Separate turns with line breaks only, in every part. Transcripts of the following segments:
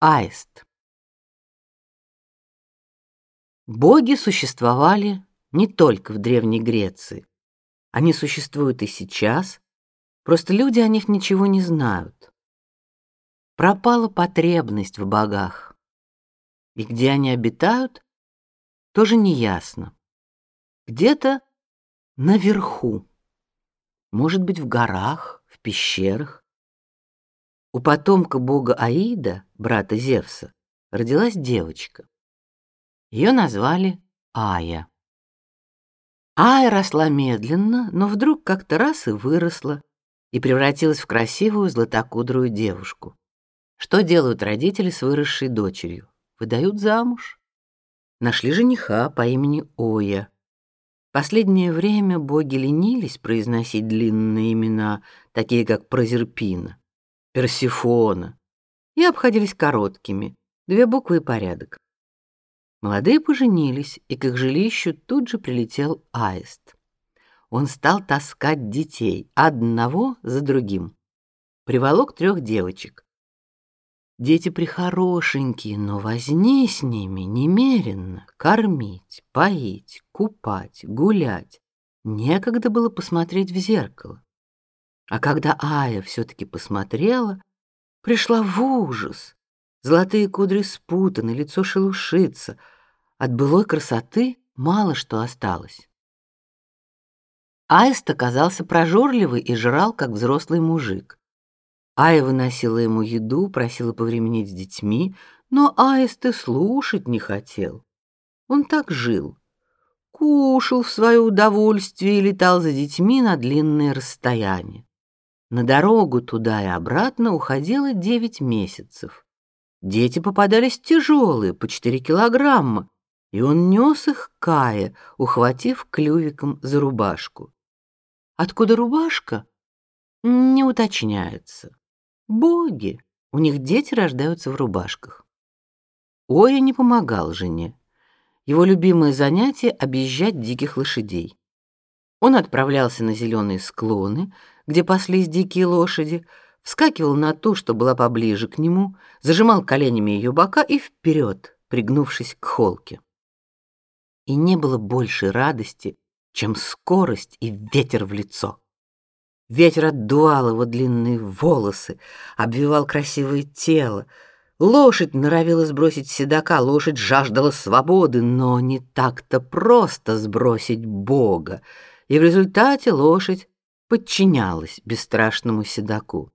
Аист. Боги существовали не только в Древней Греции. Они существуют и сейчас, просто люди о них ничего не знают. Пропала потребность в богах. И где они обитают, тоже не ясно. Где-то наверху. Может быть, в горах, в пещерах. У потомка бога Аида, брата Зевса, родилась девочка. Ее назвали Ая. Ая росла медленно, но вдруг как-то раз и выросла и превратилась в красивую златокудрую девушку. Что делают родители с выросшей дочерью? Выдают замуж. Нашли жениха по имени Оя. Последнее время боги ленились произносить длинные имена, такие как Прозерпина. Персефона, и обходились короткими, две буквы и порядок. Молодые поженились, и к их жилищу тут же прилетел аист. Он стал таскать детей одного за другим. Приволок трех девочек. Дети прихорошенькие, но возни с ними немеренно. Кормить, поить, купать, гулять. Некогда было посмотреть в зеркало. А когда Ая все-таки посмотрела, пришла в ужас. Золотые кудри спутаны, лицо шелушится. От былой красоты мало что осталось. Аист оказался прожорливый и жрал, как взрослый мужик. Ая выносила ему еду, просила повременить с детьми, но Аист и слушать не хотел. Он так жил. Кушал в свое удовольствие и летал за детьми на длинные расстояния. На дорогу туда и обратно уходило девять месяцев. Дети попадались тяжелые, по четыре килограмма, и он нес их Кае, ухватив клювиком за рубашку. Откуда рубашка? Не уточняется. Боги, у них дети рождаются в рубашках. Оя не помогал жене. Его любимое занятие объезжать диких лошадей. Он отправлялся на зеленые склоны, где паслись дикие лошади, вскакивал на ту, что была поближе к нему, зажимал коленями ее бока и вперед, пригнувшись к холке. И не было большей радости, чем скорость и ветер в лицо. Ветер отдувал его длинные волосы, обвивал красивое тело. Лошадь норовила сбросить седока, лошадь жаждала свободы, но не так-то просто сбросить Бога и в результате лошадь подчинялась бесстрашному седаку.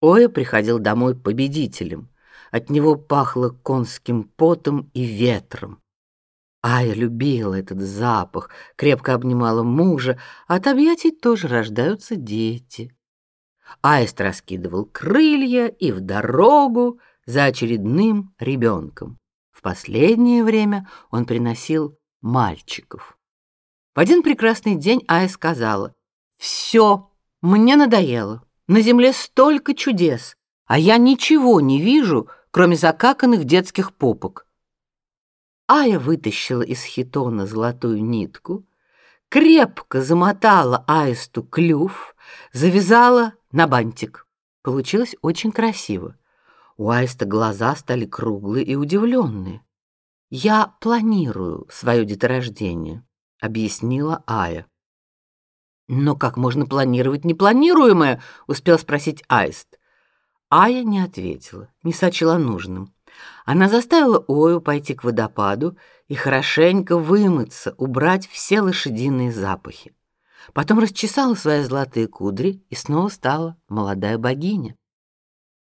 Оя приходил домой победителем. От него пахло конским потом и ветром. Ая любила этот запах, крепко обнимала мужа, а от объятий тоже рождаются дети. Аист раскидывал крылья и в дорогу за очередным ребенком. В последнее время он приносил мальчиков. В один прекрасный день Ая сказала, «Все, мне надоело. На земле столько чудес, а я ничего не вижу, кроме закаканных детских попок». Ая вытащила из хитона золотую нитку, крепко замотала аисту клюв, завязала на бантик. Получилось очень красиво. У аиста глаза стали круглые и удивленные. «Я планирую свое деторождение», объяснила Ая. Но как можно планировать непланируемое? успел спросить Аист. Ая не ответила, не сочла нужным. Она заставила Ою пойти к водопаду и хорошенько вымыться, убрать все лошадиные запахи. Потом расчесала свои золотые кудри и снова стала молодая богиня.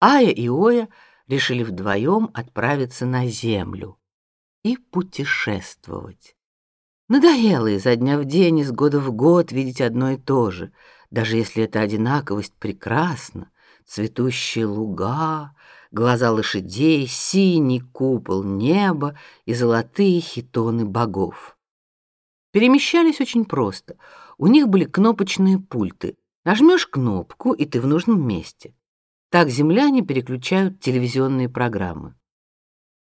Ая и Оя решили вдвоем отправиться на землю и путешествовать. Надоело изо дня в день, из года в год видеть одно и то же, даже если эта одинаковость прекрасна. Цветущие луга, глаза лошадей, синий купол неба и золотые хитоны богов. Перемещались очень просто. У них были кнопочные пульты. Нажмешь кнопку, и ты в нужном месте. Так земляне переключают телевизионные программы.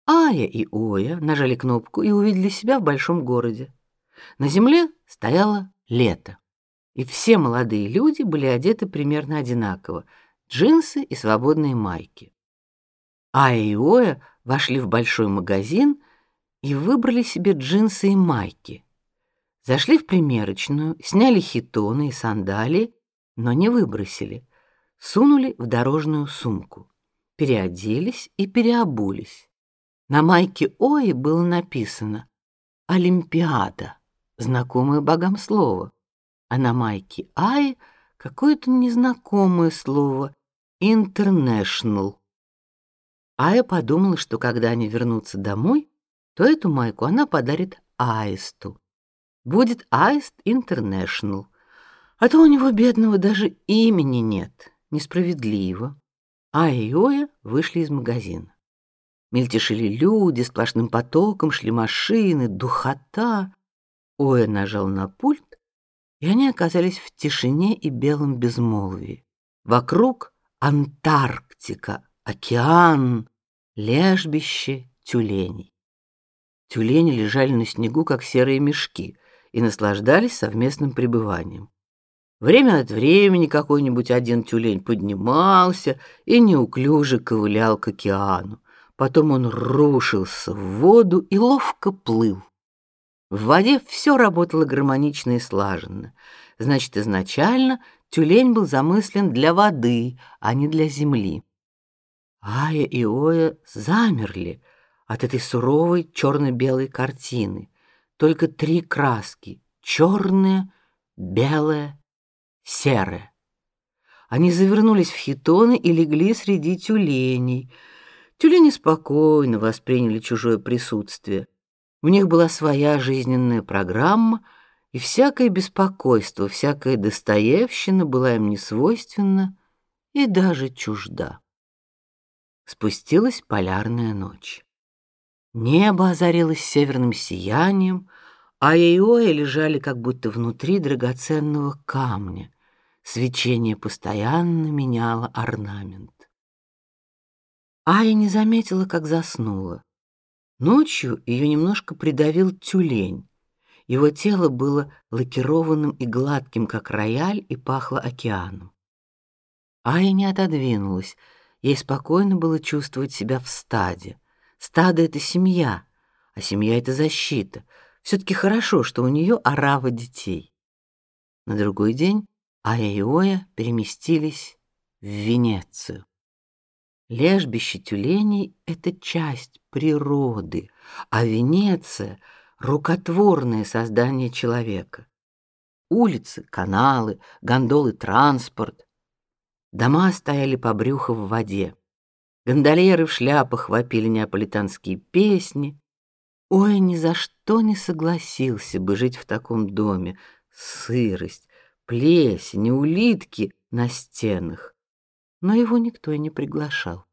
Ая и Оя нажали кнопку и увидели себя в большом городе. На земле стояло лето, и все молодые люди были одеты примерно одинаково: джинсы и свободные майки. Ая и Оя вошли в большой магазин и выбрали себе джинсы и майки. Зашли в примерочную, сняли хитоны и сандалии, но не выбросили. Сунули в дорожную сумку. Переоделись и переобулись. На майке Ои было написано «Олимпиада», знакомое богам слово, а на майке Аи какое-то незнакомое слово «International». Ая подумала, что когда они вернутся домой, то эту майку она подарит Аисту будет Аист Интернешнл. А то у него бедного даже имени нет. Несправедливо. А и Оя вышли из магазина. Мельтешили люди, сплошным потоком шли машины, духота. Оя нажал на пульт, и они оказались в тишине и белом безмолвии. Вокруг Антарктика, океан, лежбище тюленей. Тюлени лежали на снегу, как серые мешки и наслаждались совместным пребыванием. Время от времени какой-нибудь один тюлень поднимался и неуклюже ковылял к океану. Потом он рушился в воду и ловко плыл. В воде все работало гармонично и слаженно. Значит, изначально тюлень был замыслен для воды, а не для земли. Ая и Оя замерли от этой суровой черно-белой картины только три краски: черная, белая, серая. Они завернулись в хитоны и легли среди тюленей. Тюлени спокойно восприняли чужое присутствие. У них была своя жизненная программа, и всякое беспокойство, всякая достоевщина была им не свойственна и даже чужда. Спустилась полярная ночь. Небо озарилось северным сиянием, а Иои лежали как будто внутри драгоценного камня. Свечение постоянно меняло орнамент. Ая не заметила, как заснула. Ночью ее немножко придавил тюлень. Его тело было лакированным и гладким, как рояль, и пахло океаном. Ая не отодвинулась. Ей спокойно было чувствовать себя в стаде. Стадо — это семья, а семья — это защита. Все-таки хорошо, что у нее орава детей. На другой день Ая и Оя переместились в Венецию. Лежбище тюленей — это часть природы, а Венеция — рукотворное создание человека. Улицы, каналы, гондолы, транспорт. Дома стояли по брюху в воде. Гондольеры в шляпах вопили неаполитанские песни. Ой, ни за что не согласился бы жить в таком доме. Сырость, плесень, улитки на стенах. Но его никто и не приглашал.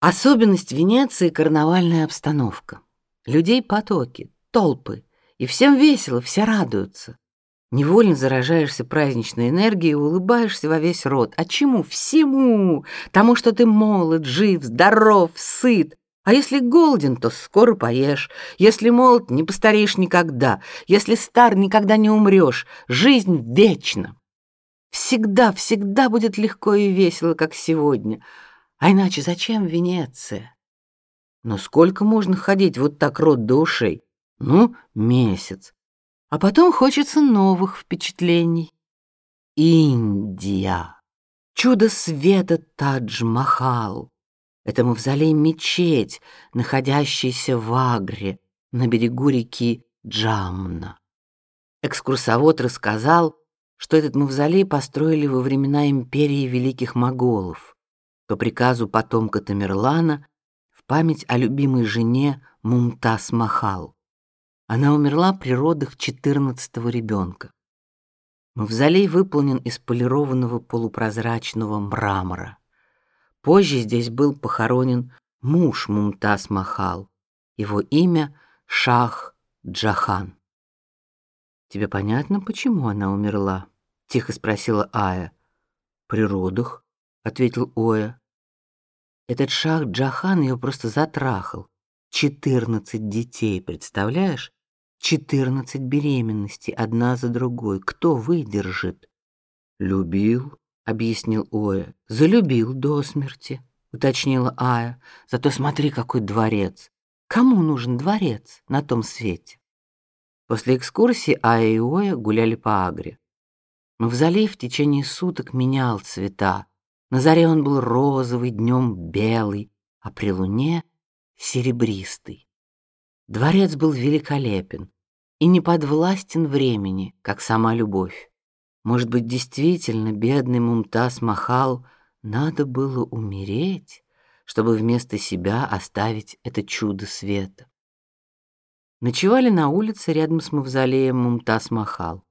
Особенность Венеции — карнавальная обстановка. Людей потоки, толпы, и всем весело, все радуются. Невольно заражаешься праздничной энергией и улыбаешься во весь рот. А чему? Всему! Тому, что ты молод, жив, здоров, сыт. А если голоден, то скоро поешь. Если молод, не постареешь никогда. Если стар, никогда не умрешь. Жизнь вечна. Всегда, всегда будет легко и весело, как сегодня. А иначе зачем Венеция? Но сколько можно ходить вот так рот до ушей? Ну, месяц. А потом хочется новых впечатлений. Индия. Чудо света Тадж-Махал. Это мавзолей-мечеть, находящийся в Агре, на берегу реки Джамна. Экскурсовод рассказал, что этот мавзолей построили во времена империи великих моголов по приказу потомка Тамерлана в память о любимой жене Мумтаз-Махал. Она умерла при родах четырнадцатого ребенка. Мавзолей выполнен из полированного полупрозрачного мрамора. Позже здесь был похоронен муж Мумтаз Махал. Его имя Шах Джахан. Тебе понятно, почему она умерла? тихо спросила Ая. При родах, ответил Оя. Этот Шах Джахан ее просто затрахал. Четырнадцать детей, представляешь? Четырнадцать беременностей одна за другой. Кто выдержит? Любил, объяснил Оя. Залюбил до смерти, уточнила Ая. Зато смотри, какой дворец. Кому нужен дворец на том свете? После экскурсии Ая и Оя гуляли по Агре. Мавзолей в течение суток менял цвета. На заре он был розовый, днем белый, а при луне серебристый. Дворец был великолепен и не подвластен времени, как сама любовь. Может быть, действительно бедный Мумтаз Махал надо было умереть, чтобы вместо себя оставить это чудо света. Ночевали на улице рядом с мавзолеем Мумтаз Махал.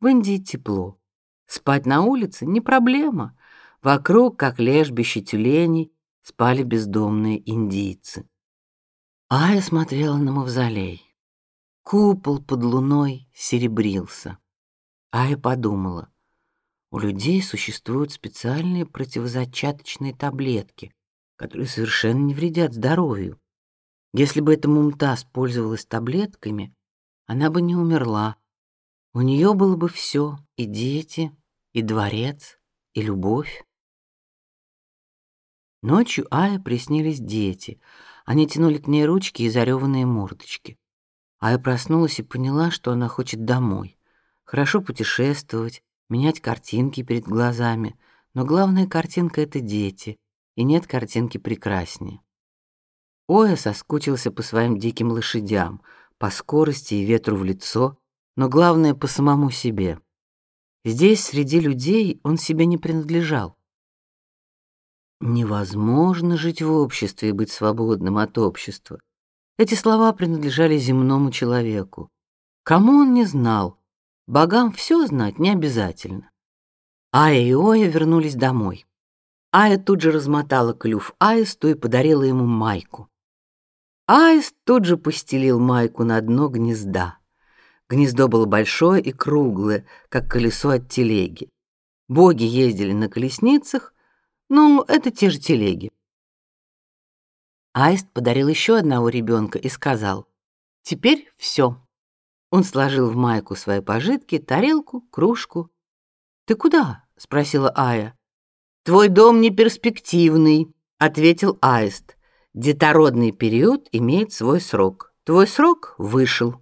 В Индии тепло. Спать на улице не проблема. Вокруг, как лежбище тюленей, спали бездомные индийцы. Ая смотрела на мавзолей. Купол под луной серебрился. Ая подумала: у людей существуют специальные противозачаточные таблетки, которые совершенно не вредят здоровью. Если бы эта Мумтаз пользовалась таблетками, она бы не умерла. У нее было бы все: и дети, и дворец, и любовь. Ночью Ае приснились дети. Они тянули к ней ручки и зареванные мордочки. Ая проснулась и поняла, что она хочет домой. Хорошо путешествовать, менять картинки перед глазами, но главная картинка это дети, и нет картинки прекраснее. Оя соскучился по своим диким лошадям, по скорости и ветру в лицо, но главное по самому себе. Здесь среди людей он себе не принадлежал. Невозможно жить в обществе и быть свободным от общества. Эти слова принадлежали земному человеку. Кому он не знал, богам все знать не обязательно. Ая и Оя вернулись домой. Ая тут же размотала клюв аисту и подарила ему майку. Аист тут же постелил майку на дно гнезда. Гнездо было большое и круглое, как колесо от телеги. Боги ездили на колесницах, ну, это те же телеги. Аист подарил еще одного ребенка и сказал: "Теперь все". Он сложил в майку свои пожитки, тарелку, кружку. "Ты куда?" спросила Ая. "Твой дом не перспективный", ответил Аист. Детородный период имеет свой срок. Твой срок вышел.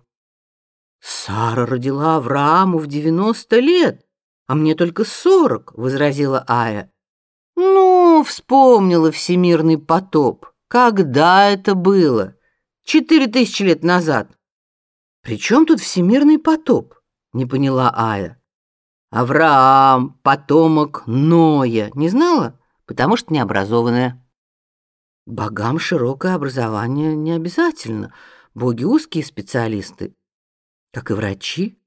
Сара родила Аврааму в девяносто лет, а мне только сорок, возразила Ая. Ну, вспомнила всемирный потоп. Когда это было? Четыре тысячи лет назад. При чем тут всемирный потоп? Не поняла Ая. Авраам, потомок Ноя. Не знала? Потому что необразованная. Богам широкое образование не обязательно. Боги узкие специалисты, как и врачи.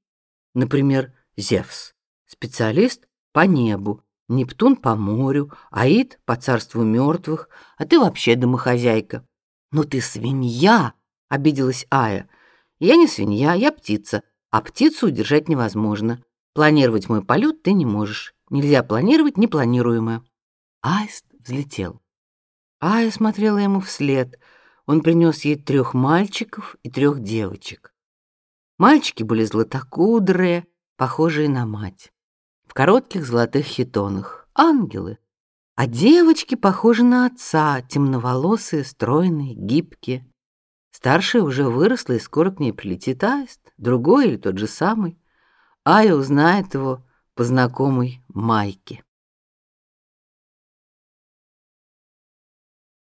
Например, Зевс, специалист по небу, Нептун по морю, Аид по царству мертвых, а ты вообще домохозяйка. Ну ты свинья, обиделась Ая. Я не свинья, я птица, а птицу удержать невозможно. Планировать мой полет ты не можешь. Нельзя планировать непланируемое. Аист взлетел. Ая смотрела ему вслед. Он принес ей трех мальчиков и трех девочек. Мальчики были златокудрые, похожие на мать, в коротких золотых хитонах, ангелы. А девочки похожи на отца, темноволосые, стройные, гибкие. Старшая уже выросла, и скоро к ней прилетит аист, другой или тот же самый. Ая узнает его по знакомой майке.